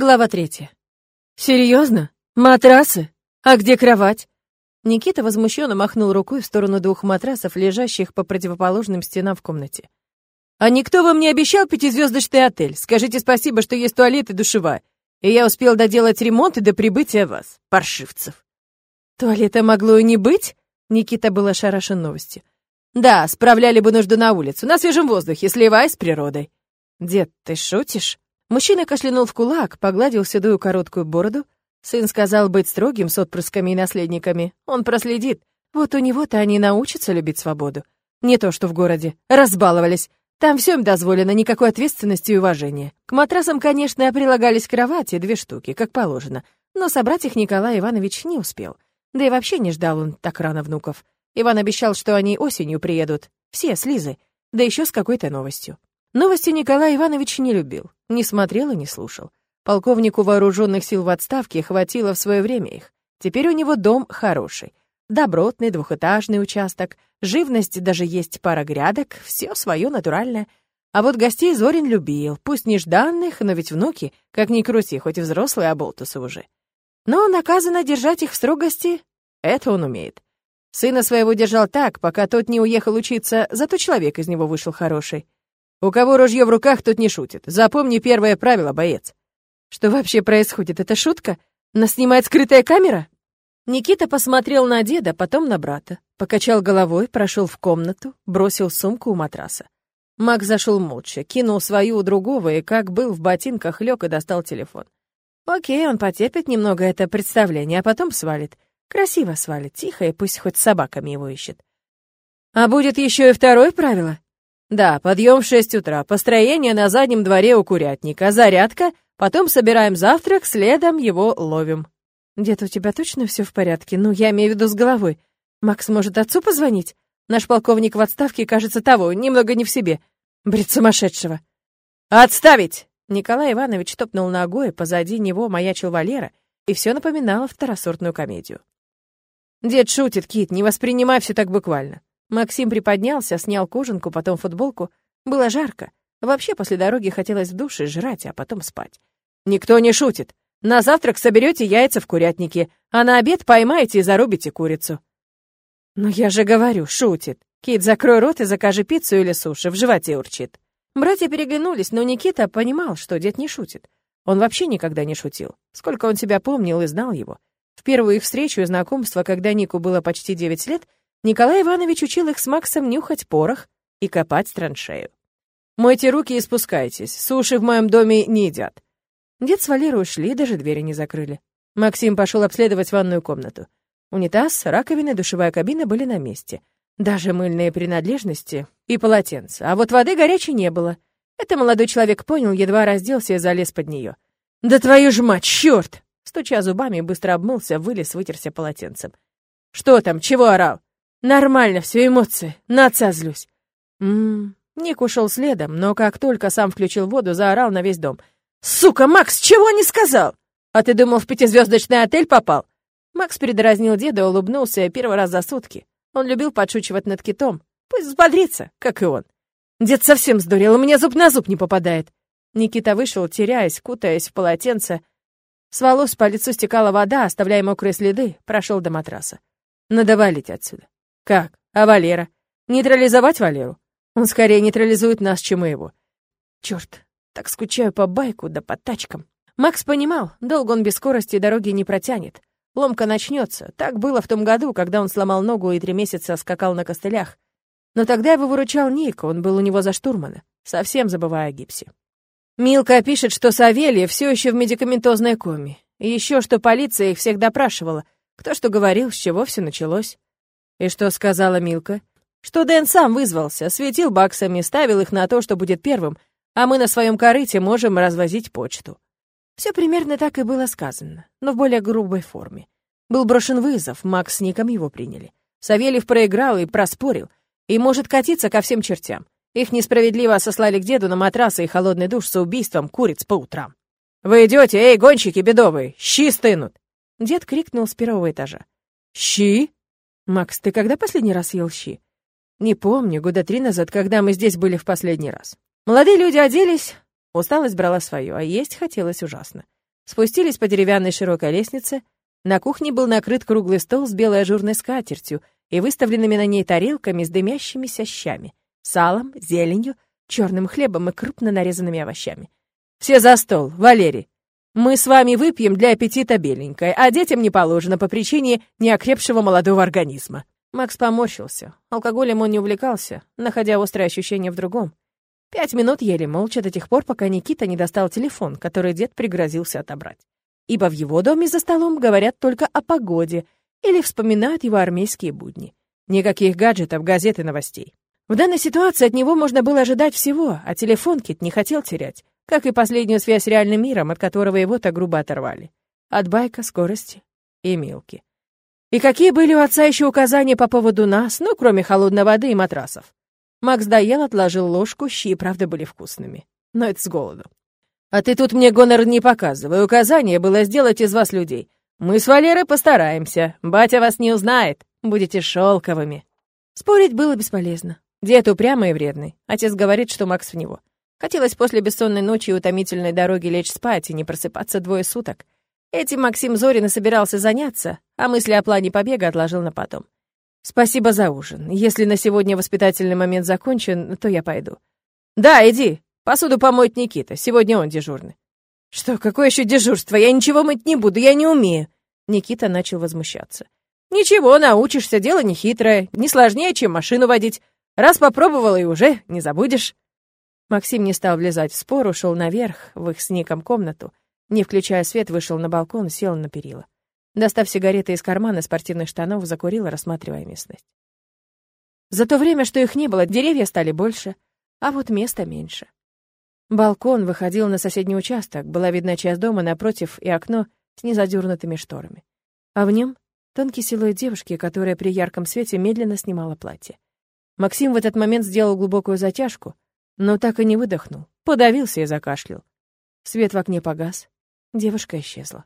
Глава третья. Серьезно? Матрасы? А где кровать? Никита возмущенно махнул рукой в сторону двух матрасов, лежащих по противоположным стенам в комнате. «А никто вам не обещал пятизвездочный отель? Скажите спасибо, что есть туалет и душевая. И я успел доделать ремонт и до прибытия вас, паршивцев». «Туалета могло и не быть?» Никита был ошарашен новостью. «Да, справляли бы нужду на улицу, на свежем воздухе, сливаясь с природой». «Дед, ты шутишь?» Мужчина кашлянул в кулак, погладил седую короткую бороду. Сын сказал быть строгим с отпрысками и наследниками. Он проследит. Вот у него-то они научатся любить свободу. Не то, что в городе. Разбаловались. Там все им дозволено, никакой ответственности и уважения. К матрасам, конечно, прилагались кровати, две штуки, как положено. Но собрать их Николай Иванович не успел. Да и вообще не ждал он так рано внуков. Иван обещал, что они осенью приедут. Все с Лизой. Да еще с какой-то новостью. Новости Николай Иванович не любил, не смотрел и не слушал. Полковнику вооруженных сил в отставке хватило в свое время их. Теперь у него дом хороший. Добротный двухэтажный участок, живность даже есть пара грядок, все свое натуральное. А вот гостей Зорин любил, пусть нежданных, но ведь внуки, как ни крути, хоть и взрослые оболтусы уже. Но наказано держать их в строгости, это он умеет. Сына своего держал так, пока тот не уехал учиться, зато человек из него вышел хороший. У кого ружье в руках, тот не шутит. Запомни первое правило, боец. Что вообще происходит? Это шутка? Нас снимает скрытая камера? Никита посмотрел на деда, потом на брата. Покачал головой, прошел в комнату, бросил сумку у матраса. Мак зашел молча, кинул свою у другого и, как был в ботинках, лег и достал телефон. Окей, он потерпит немного это представление, а потом свалит. Красиво свалит, тихо, и пусть хоть собаками его ищет. А будет еще и второе правило? Да, подъем в шесть утра, построение на заднем дворе у курятника, зарядка, потом собираем завтрак, следом его ловим. Дед, у тебя точно все в порядке? Ну, я имею в виду с головой. Макс может отцу позвонить? Наш полковник в отставке, кажется, того, немного не в себе. Бред сумасшедшего. Отставить! Николай Иванович топнул ногой, позади него маячил Валера, и все напоминало второсортную комедию. Дед шутит, Кит, не воспринимай все так буквально. Максим приподнялся, снял кожанку, потом футболку. Было жарко. Вообще после дороги хотелось в душе жрать, а потом спать. «Никто не шутит. На завтрак соберете яйца в курятнике, а на обед поймаете и зарубите курицу». «Ну я же говорю, шутит. Кит, закрой рот и закажи пиццу или суши, в животе урчит». Братья переглянулись, но Никита понимал, что дед не шутит. Он вообще никогда не шутил. Сколько он себя помнил и знал его. В первую их встречу и знакомство, когда Нику было почти девять лет, Николай Иванович учил их с Максом нюхать порох и копать траншею. «Мойте руки и спускайтесь, суши в моем доме не едят». Дед с Валерой ушли, даже двери не закрыли. Максим пошел обследовать ванную комнату. Унитаз, раковина, душевая кабина были на месте. Даже мыльные принадлежности и полотенца. А вот воды горячей не было. Это молодой человек понял, едва разделся и залез под нее. «Да твою ж мать, черт!» Стуча зубами, быстро обмылся, вылез, вытерся полотенцем. «Что там? Чего орал?» Нормально все эмоции, на отца злюсь. Ммм, Ник ушел следом, но как только сам включил воду, заорал на весь дом. «Сука, Макс, чего не сказал? А ты думал, в пятизвездочный отель попал?» Макс передразнил деда и улыбнулся первый раз за сутки. Он любил подшучивать над китом. Пусть взбодрится, как и он. Дед совсем сдурел, у меня зуб на зуб не попадает. Никита вышел, теряясь, кутаясь в полотенце. С волос по лицу стекала вода, оставляя мокрые следы, прошел до матраса. Надо валить отсюда. Как? А Валера? Нейтрализовать Валеру? Он скорее нейтрализует нас, чем мы его. Черт, так скучаю по байку да по тачкам. Макс понимал, долго он без скорости дороги не протянет. Ломка начнется. Так было в том году, когда он сломал ногу и три месяца скакал на костылях. Но тогда его выручал Ник, он был у него за штурмана, совсем забывая о гипсе. Милка пишет, что Савелья все еще в медикаментозной коме. И еще что полиция их всех допрашивала. Кто что говорил, с чего все началось. И что сказала Милка? Что Дэн сам вызвался, светил баксами, ставил их на то, что будет первым, а мы на своем корыте можем развозить почту. Все примерно так и было сказано, но в более грубой форме. Был брошен вызов, Макс с Ником его приняли. Савельев проиграл и проспорил, и может катиться ко всем чертям. Их несправедливо сослали к деду на матрасы и холодный душ с убийством куриц по утрам. «Вы идете, эй, гонщики бедовые, щи стынут!» Дед крикнул с первого этажа. «Щи?» «Макс, ты когда последний раз ел щи?» «Не помню, года три назад, когда мы здесь были в последний раз». Молодые люди оделись, усталость брала свое, а есть хотелось ужасно. Спустились по деревянной широкой лестнице. На кухне был накрыт круглый стол с белой ажурной скатертью и выставленными на ней тарелками с дымящимися щами, салом, зеленью, черным хлебом и крупно нарезанными овощами. «Все за стол, Валерий! Мы с вами выпьем для аппетита беленькое, а детям не положено по причине неокрепшего молодого организма». Макс поморщился. Алкоголем он не увлекался, находя острое ощущение в другом. Пять минут ели молча до тех пор, пока Никита не достал телефон, который дед пригрозился отобрать. Ибо в его доме за столом говорят только о погоде или вспоминают его армейские будни. Никаких гаджетов, газет и новостей. В данной ситуации от него можно было ожидать всего, а телефон Кит не хотел терять, как и последнюю связь с реальным миром, от которого его так грубо оторвали. От байка, скорости и милки. И какие были у отца еще указания по поводу нас, ну, кроме холодной воды и матрасов? Макс доел, отложил ложку, щи, правда, были вкусными. Но это с голоду. «А ты тут мне гонор не показывай. Указание было сделать из вас людей. Мы с Валерой постараемся. Батя вас не узнает. Будете шелковыми». Спорить было бесполезно. Дед упрямый и вредный. Отец говорит, что Макс в него. Хотелось после бессонной ночи и утомительной дороги лечь спать и не просыпаться двое суток. Этим Максим Зорин и собирался заняться, а мысли о плане побега отложил на потом. «Спасибо за ужин. Если на сегодня воспитательный момент закончен, то я пойду». «Да, иди. Посуду помоет Никита. Сегодня он дежурный». «Что, какое еще дежурство? Я ничего мыть не буду, я не умею». Никита начал возмущаться. «Ничего, научишься, дело нехитрое, не сложнее, чем машину водить. Раз попробовала и уже не забудешь». Максим не стал влезать в спор, ушел наверх, в их с Ником комнату. Не включая свет, вышел на балкон, сел на перила. Достав сигареты из кармана спортивных штанов, закурил, рассматривая местность. За то время, что их не было, деревья стали больше, а вот места меньше. Балкон выходил на соседний участок, была видна часть дома напротив и окно с незадернутыми шторами. А в нем тонкий силуэт девушки, которая при ярком свете медленно снимала платье. Максим в этот момент сделал глубокую затяжку — но так и не выдохнул, подавился и закашлял. Свет в окне погас, девушка исчезла.